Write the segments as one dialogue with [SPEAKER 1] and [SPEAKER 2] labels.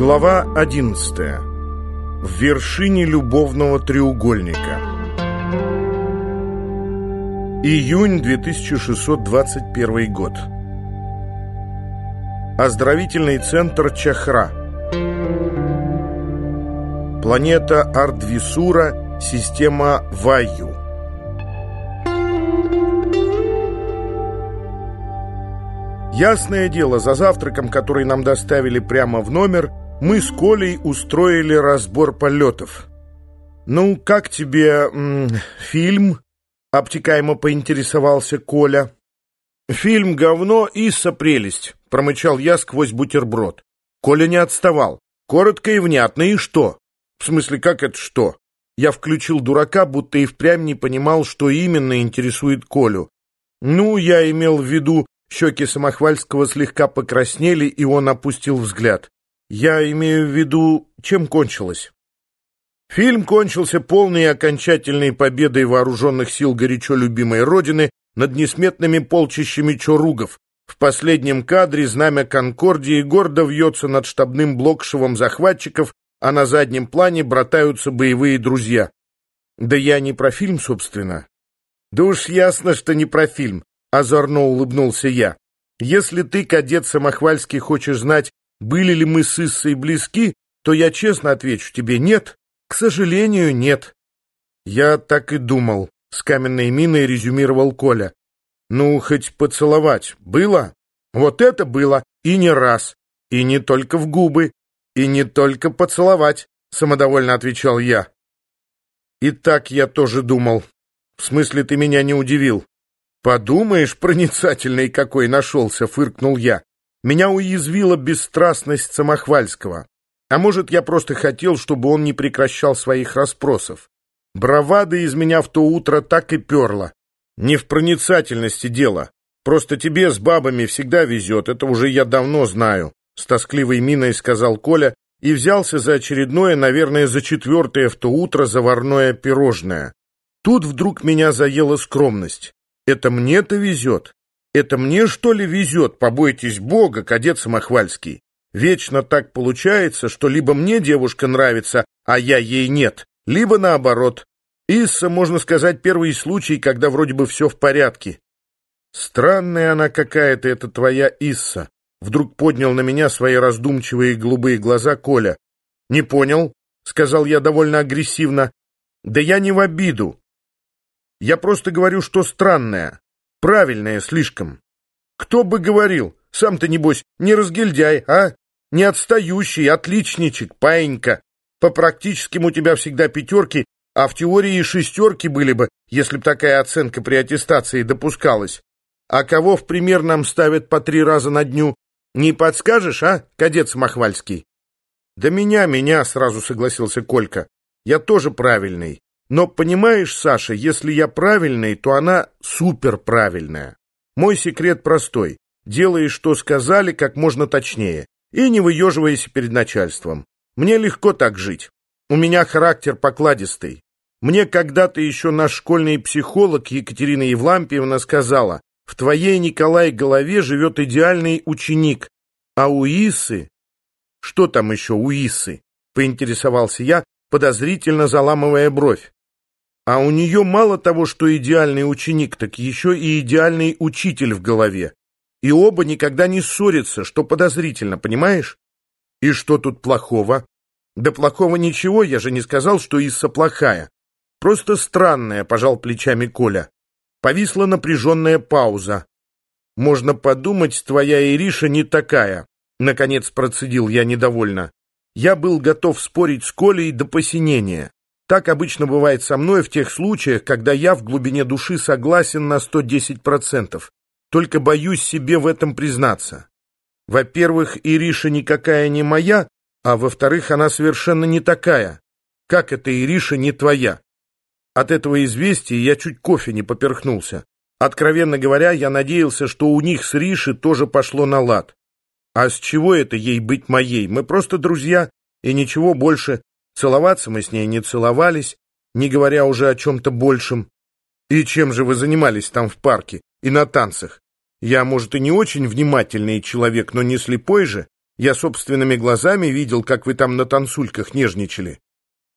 [SPEAKER 1] Глава 11. В вершине любовного треугольника. Июнь 2621 год. Оздоровительный центр Чахра. Планета Ардвисура, система Вайю. Ясное дело, за завтраком, который нам доставили прямо в номер, мы с Колей устроили разбор полетов. «Ну, как тебе м -м, фильм?» — обтекаемо поинтересовался Коля. «Фильм говно и сопрелесть», — промычал я сквозь бутерброд. Коля не отставал. Коротко и внятно, и что? В смысле, как это что? Я включил дурака, будто и впрямь не понимал, что именно интересует Колю. Ну, я имел в виду, щеки Самохвальского слегка покраснели, и он опустил взгляд. Я имею в виду, чем кончилось. Фильм кончился полной и окончательной победой вооруженных сил горячо любимой Родины над несметными полчищами чоругов. В последнем кадре знамя Конкордии гордо вьется над штабным блокшевом захватчиков, а на заднем плане братаются боевые друзья. Да я не про фильм, собственно. Да уж ясно, что не про фильм, озорно улыбнулся я. Если ты, кадет Самохвальский, хочешь знать, были ли мы с Иссой близки, то я честно отвечу тебе «нет». К сожалению, нет. Я так и думал, с каменной миной резюмировал Коля. Ну, хоть поцеловать было? Вот это было, и не раз, и не только в губы, и не только поцеловать, самодовольно отвечал я. И так я тоже думал. В смысле, ты меня не удивил. Подумаешь, проницательный какой нашелся, фыркнул я. Меня уязвила бесстрастность Самохвальского. А может, я просто хотел, чтобы он не прекращал своих расспросов. Бравада из меня в то утро так и перла. Не в проницательности дело. Просто тебе с бабами всегда везет, это уже я давно знаю, с тоскливой миной сказал Коля и взялся за очередное, наверное, за четвертое в то утро заварное пирожное. Тут вдруг меня заела скромность. Это мне-то везет. Это мне, что ли, везет, побойтесь Бога, кадет Самохвальский? Вечно так получается, что либо мне девушка нравится, а я ей нет, либо наоборот. Исса, можно сказать, первый случай, когда вроде бы все в порядке. Странная она какая-то, эта твоя Исса. Вдруг поднял на меня свои раздумчивые голубые глаза Коля. Не понял, сказал я довольно агрессивно. Да я не в обиду. Я просто говорю, что странная. Правильная слишком. Кто бы говорил, сам-то, небось, не разгильдяй, а? Не отстающий, отличничек, паинька. По практическим у тебя всегда пятерки, а в теории шестерки были бы, если б такая оценка при аттестации допускалась. А кого в пример нам ставят по три раза на дню? Не подскажешь, а, кадет Смахвальский? Да меня, меня, сразу согласился Колька. Я тоже правильный. Но понимаешь, Саша, если я правильный, то она суперправильная. Мой секрет простой. Делай, что сказали, как можно точнее. И не выеживайся перед начальством. Мне легко так жить. У меня характер покладистый. Мне когда-то еще наш школьный психолог Екатерина Евлампиевна сказала, в твоей, Николай, голове живет идеальный ученик, а у Исы... Что там еще у Исы? Поинтересовался я, подозрительно заламывая бровь. А у нее мало того, что идеальный ученик, так еще и идеальный учитель в голове. И оба никогда не ссорятся, что подозрительно, понимаешь? И что тут плохого? Да плохого ничего, я же не сказал, что Исса плохая. Просто странная, пожал плечами Коля. Повисла напряженная пауза. Можно подумать, твоя Ириша не такая. Наконец процедил я недовольно. Я был готов спорить с Колей до посинения. Так обычно бывает со мной в тех случаях, когда я в глубине души согласен на 110%. Только боюсь себе в этом признаться. Во-первых, Ириша никакая не моя, а во-вторых, она совершенно не такая. Как это Ириша не твоя? От этого известия я чуть кофе не поперхнулся. Откровенно говоря, я надеялся, что у них с Риши тоже пошло на лад. А с чего это ей быть моей? Мы просто друзья, и ничего больше. Целоваться мы с ней не целовались, не говоря уже о чем-то большем. И чем же вы занимались там в парке и на танцах? Я, может, и не очень внимательный человек, но не слепой же. Я собственными глазами видел, как вы там на танцульках нежничали.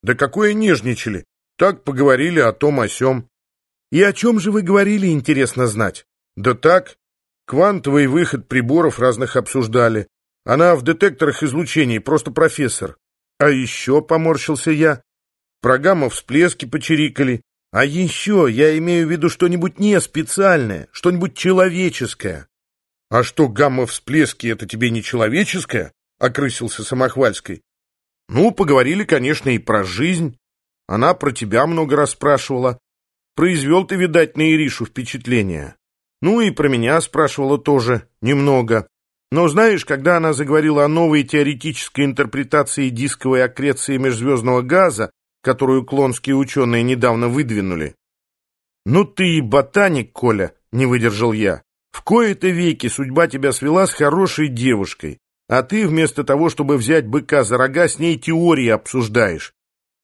[SPEAKER 1] Да какое нежничали? Так поговорили о том, о сём. И о чем же вы говорили, интересно знать? Да так, квантовый выход приборов разных обсуждали. Она в детекторах излучений, просто профессор. А еще, поморщился я, про гамма-всплески почирикали. А еще я имею в виду что-нибудь не специальное, что-нибудь человеческое. «А что, гамма-всплески — это тебе не человеческое?» — окрысился Самохвальской. «Ну, поговорили, конечно, и про жизнь. Она про тебя много расспрашивала. Произвел ты, видать, на Иришу впечатление. Ну и про меня спрашивала тоже немного. Но знаешь, когда она заговорила о новой теоретической интерпретации дисковой аккреции межзвездного газа, которую клонские ученые недавно выдвинули. «Ну ты и ботаник, Коля!» — не выдержал я. В кои-то веки судьба тебя свела с хорошей девушкой, а ты вместо того, чтобы взять быка за рога, с ней теории обсуждаешь.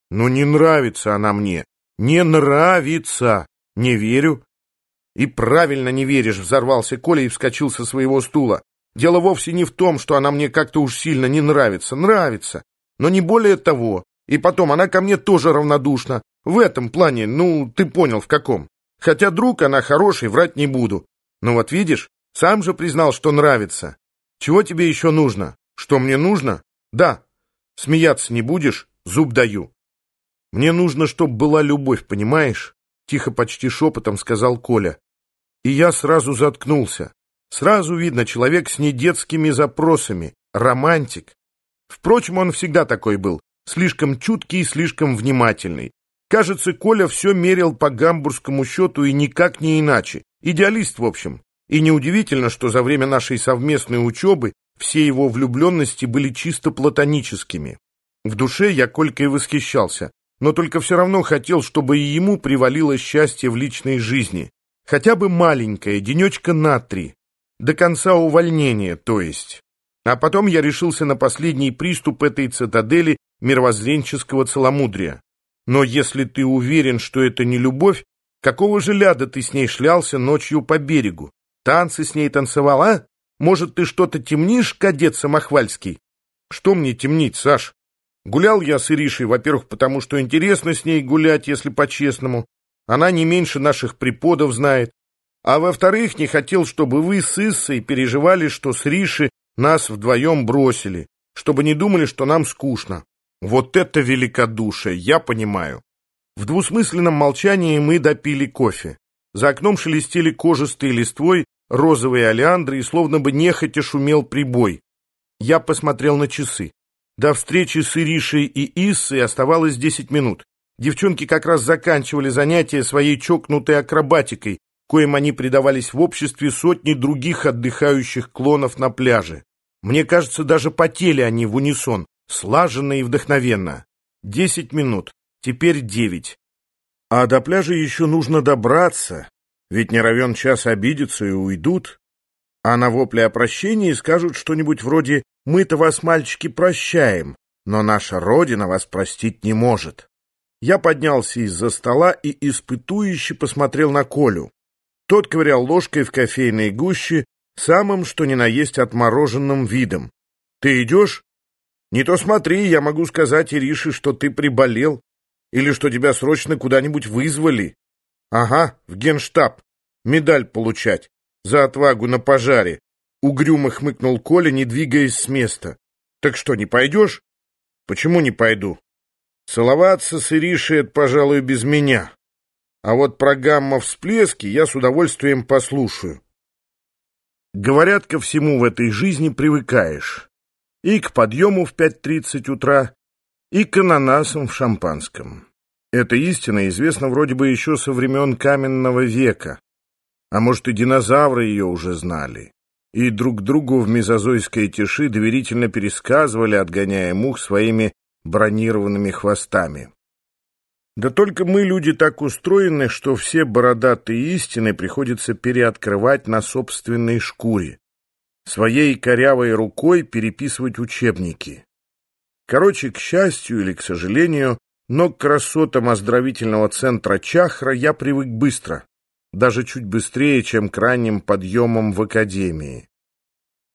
[SPEAKER 1] Ну, не нравится она мне. Не нравится. Не верю. И правильно не веришь, взорвался Коля и вскочил со своего стула. Дело вовсе не в том, что она мне как-то уж сильно не нравится. Нравится. Но не более того. И потом, она ко мне тоже равнодушна. В этом плане, ну, ты понял, в каком. Хотя друг она хороший, врать не буду. Ну вот видишь, сам же признал, что нравится. Чего тебе еще нужно? Что мне нужно? Да. Смеяться не будешь? Зуб даю. Мне нужно, чтобы была любовь, понимаешь? Тихо, почти шепотом сказал Коля. И я сразу заткнулся. Сразу видно, человек с недетскими запросами, романтик. Впрочем, он всегда такой был, слишком чуткий и слишком внимательный. Кажется, Коля все мерил по гамбургскому счету и никак не иначе. Идеалист, в общем. И неудивительно, что за время нашей совместной учебы все его влюбленности были чисто платоническими. В душе я Колькой восхищался, но только все равно хотел, чтобы и ему привалило счастье в личной жизни. Хотя бы маленькое, денечка на три. До конца увольнения, то есть. А потом я решился на последний приступ этой цитадели мировоззренческого целомудрия. Но если ты уверен, что это не любовь, Какого же ляда ты с ней шлялся ночью по берегу? Танцы с ней танцевал, а? Может, ты что-то темнишь, кадет Самохвальский? Что мне темнить, Саш? Гулял я с Иришей, во-первых, потому что интересно с ней гулять, если по-честному. Она не меньше наших преподов знает. А во-вторых, не хотел, чтобы вы с Иссой переживали, что с Риши нас вдвоем бросили, чтобы не думали, что нам скучно. Вот это великодушие, я понимаю. В двусмысленном молчании мы допили кофе. За окном шелестели кожистой листвой розовые олеандры и словно бы нехотя шумел прибой. Я посмотрел на часы. До встречи с Иришей и Иссой оставалось десять минут. Девчонки как раз заканчивали занятия своей чокнутой акробатикой, коим они предавались в обществе сотни других отдыхающих клонов на пляже. Мне кажется, даже потели они в унисон, слаженно и вдохновенно. Десять минут. Теперь девять. А до пляжа еще нужно добраться, ведь не равен час обидятся и уйдут. А на вопли о прощении скажут что-нибудь вроде «Мы-то вас, мальчики, прощаем, но наша Родина вас простить не может». Я поднялся из-за стола и испытующе посмотрел на Колю. Тот ковырял ложкой в кофейной гуще самым, что ни на есть, отмороженным видом. «Ты идешь?» «Не то смотри, я могу сказать Ирише, что ты приболел. Или что тебя срочно куда-нибудь вызвали? Ага, в генштаб. Медаль получать. За отвагу на пожаре. Угрюмо хмыкнул Коля, не двигаясь с места. Так что, не пойдешь? Почему не пойду? Целоваться с Иришей — это, пожалуй, без меня. А вот про гамма-всплески я с удовольствием послушаю. Говорят, ко всему в этой жизни привыкаешь. И к подъему в пять тридцать утра, и к ананасам в шампанском. Эта истина известна вроде бы еще со времен каменного века, а может и динозавры ее уже знали, и друг другу в мезозойской тиши доверительно пересказывали, отгоняя мух своими бронированными хвостами. Да только мы, люди, так устроены, что все бородатые истины приходится переоткрывать на собственной шкуре, своей корявой рукой переписывать учебники. Короче, к счастью или к сожалению, но к красотам оздоровительного центра Чахра я привык быстро, даже чуть быстрее, чем к ранним подъемам в академии.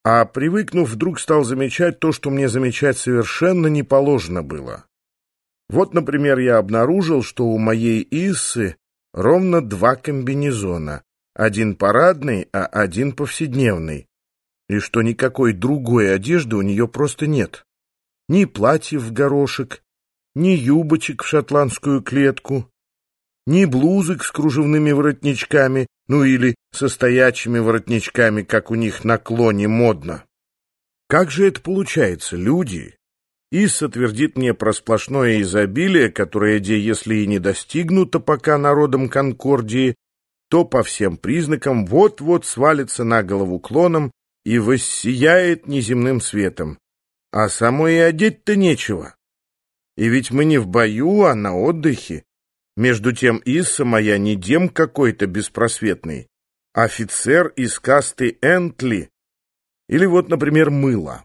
[SPEAKER 1] А привыкнув, вдруг стал замечать то, что мне замечать совершенно не положено было. Вот, например, я обнаружил, что у моей Иссы ровно два комбинезона. Один парадный, а один повседневный. И что никакой другой одежды у нее просто нет. Ни платьев в горошек, ни юбочек в шотландскую клетку, ни блузок с кружевными воротничками, ну или со стоячими воротничками, как у них на клоне модно. Как же это получается, люди? Исса твердит мне про сплошное изобилие, которое, где если и не достигнуто пока народом Конкордии, то по всем признакам вот-вот свалится на голову клоном и воссияет неземным светом. А самой и одеть-то нечего. И ведь мы не в бою, а на отдыхе. Между тем Исса моя не дем какой-то беспросветный, офицер из касты Энтли. Или вот, например, мыло.